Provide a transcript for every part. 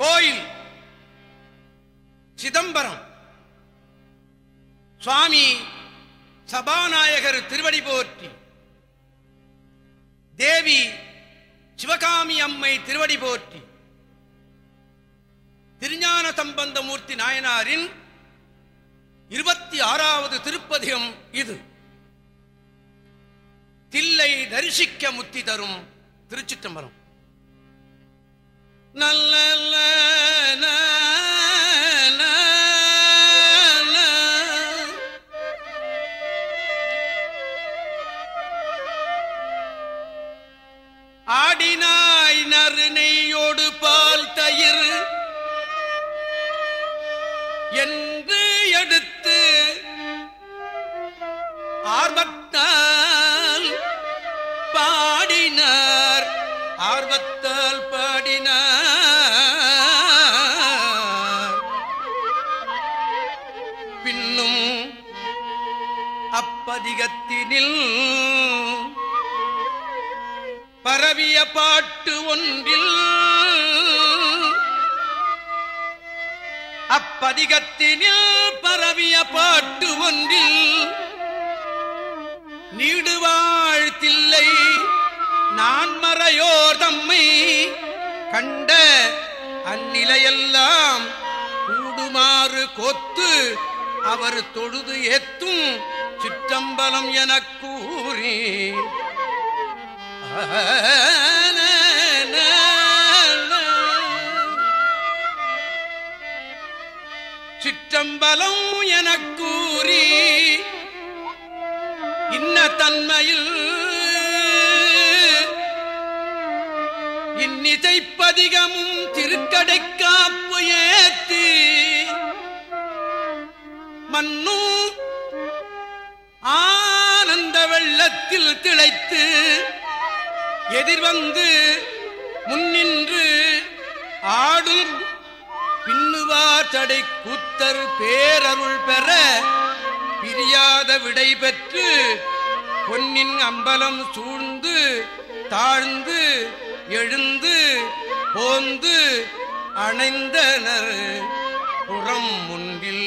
கோயில் சிதம்பரம். சுவாமி சபாநாயகர் திருவடி போற்றி. தேவி சிவகாமி அம்மை திருவடி போற்றி. திருஞான சம்பந்தமூர்த்தி நாயனாரின் இருபத்தி ஆறாவது திருப்பதிகம் இது. தில்லை தரிசிக்க முத்தி தரும் திருச்சிற்றம்பலம். நல்ல ஆடினாய் நறுநெய்யோடு பால் தயிர். என்று எடுத்து ஆர்வத்தால் பாடினார். ஆர்வத்தால் பாடினார். அப்பதிகத்தினில் பரவிய பாட்டு ஒன்றில் அப்பதிகத்தினில் பரவிய பாட்டு ஒன்றில் நீடுவாழ்த்தில்லை நான் மறையோர் தம்மை கண்ட அந்நிலையெல்லாம் கூடுமாறு கோத்து அவர் தொழுது ஏத்தும் சிற்றம்பலம் எனக் கூறி. சிற்றம்பலம் எனக் கூறி. இன்ன தன்மையில் இன்னிசைப்பதிகமும் திருக்கடைக்காப்பு ஏத்தி. மன்னும் ஆனந்த வெள்ளத்தில் திளைத்து எதிர்வந்து முன்னின்று ஆடும் பின்னுவார் தடை கூத்தர் பேரருள் பெற பிரியாத விடை பெற்று பொன்னின் அம்பலம் சூழ்ந்து தாழ்ந்து எழுந்து போந்து அணைந்தனர் புறம் முன்பில்.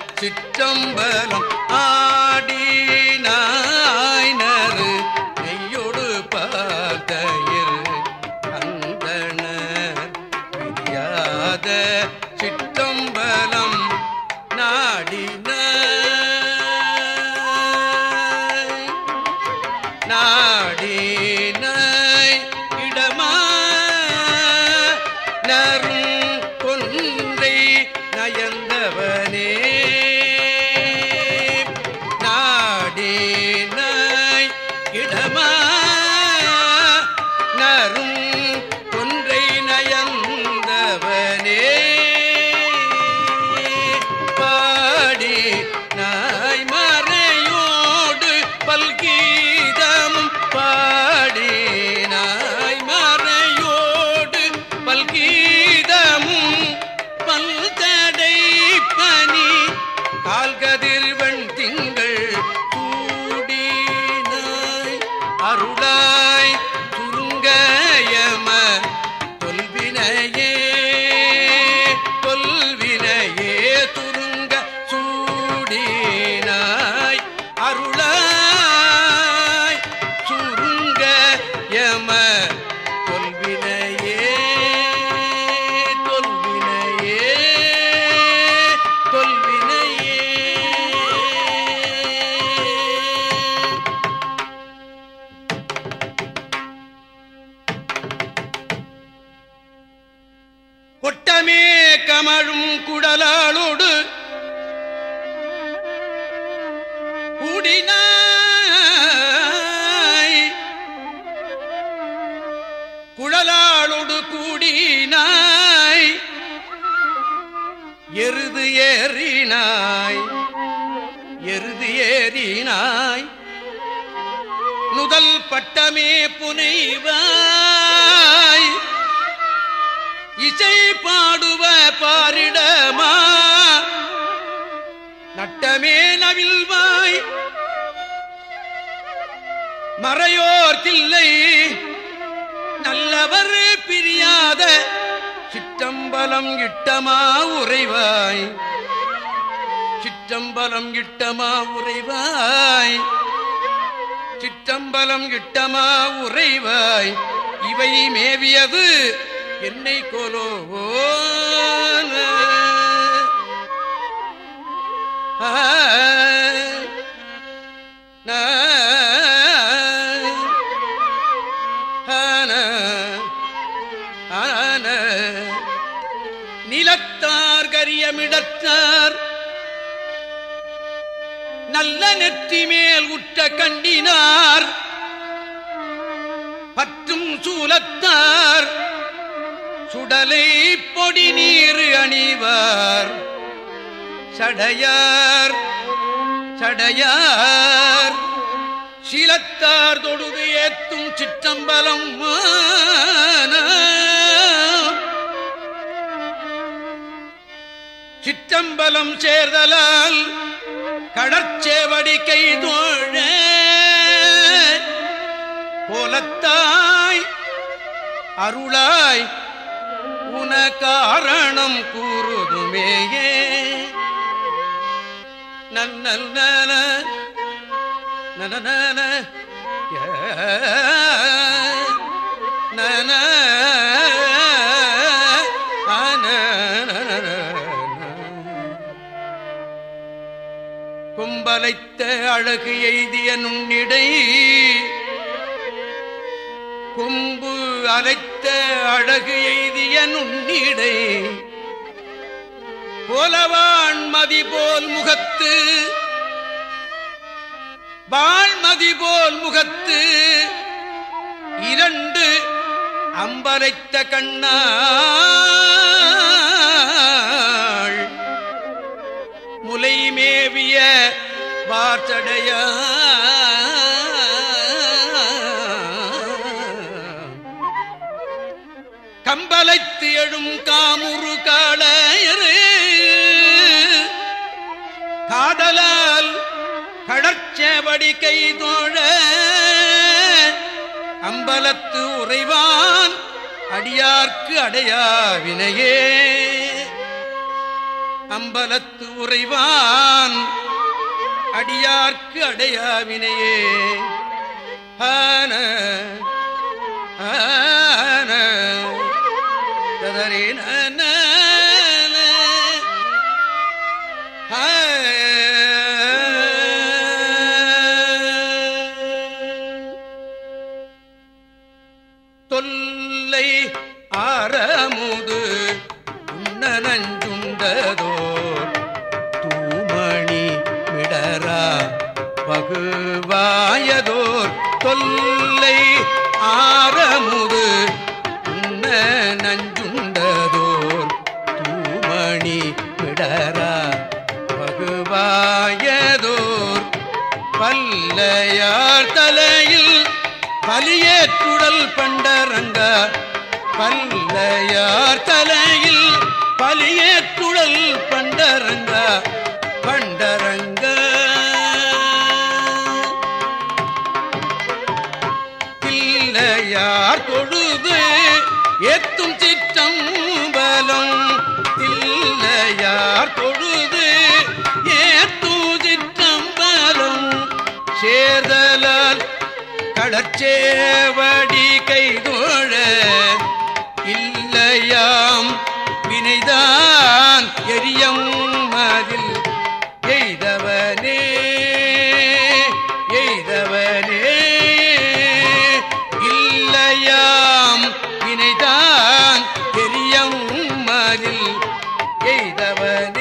ஏன ஆன ஆடினாயினர் நெய்யோடு பார்த்தயிர் அந்தணர் சிற்றம்பலம் ஆடினாயினர் நெய்யோடு பார்த்தயிர் அந்தணர் சிற்றம்பலம் நாடின நாடி எருது ஏறினாய் எருது ஏறினாய். முதல் பட்டமே புனைவாய். இசை பாடுவ பாரிடமா நட்டமே நவில்வாய் மறையோர் தில்லை நல்லவர் பிரியாத சிற்றம்பலம் இட்டமா உறைவாய். சிற்றம்பலம் இட்டமா உறைவாய். சிற்றம்பலம் இட்டமா உறைவாய். இவை மேவியது என்னை கோலோ ஆ. பெற்றார் நல்ல நெற்றி மேல் உற்ற கண்டினார். பற்றும் சூலத்தார். சுடலை பொடி நீர் அணிவார். சடையார் சடையார். சீலத்தார் தொடுது ஏத்தும் சிற்றம்பலம் சிற்றம்பலம் சேர்தலால் கடற்சேவடி கை தோழ கோலத்தாய் அருளாய் உன காரணம் கூறுதுமேயே. நன்னல் நன நன நன கும்பலைத்த அழகு எய்திய நுண்ணிடை கொம்பு அலைத்த அழகு எய்திய நுண்ணிடை. கோலவான்மதி போல் முகத்து வாழ்மதி போல் முகத்து இரண்டு அம்பரைத்த கண்ணா. வார்த்தடையா கம்பலைத்து எழும் காமுரு காளையரே. காதலால் கடற்சேவடி கை தோழ. அம்பலத்து உறைவான் அடியார்க்கு அடையா வினையே அம்பலத்து உறைவான் அடியார்க்கு அடையாவினையே. ஆன ஆன. மகுவாயதோர் தொல்லை ஆரமுது உண்ண நஞ்சுண்டதோர் தூமணி விடரா மகுவாயதோர் பல்லையார் தலையில் பலியேற்றுடல் பண்டரங்க பல்லையார் தலையில் பலியேற்றுடல் குடல் பண்டரங்க தில்லையார் தொழுது எத்தும் சிற்றம்பலம் தில்லையார் தொழுது ஏத்தும் சிற்றம்பலம் சேர்தலால் கடற்சேவடி கைதோழ இல்லையாம் வினைதான்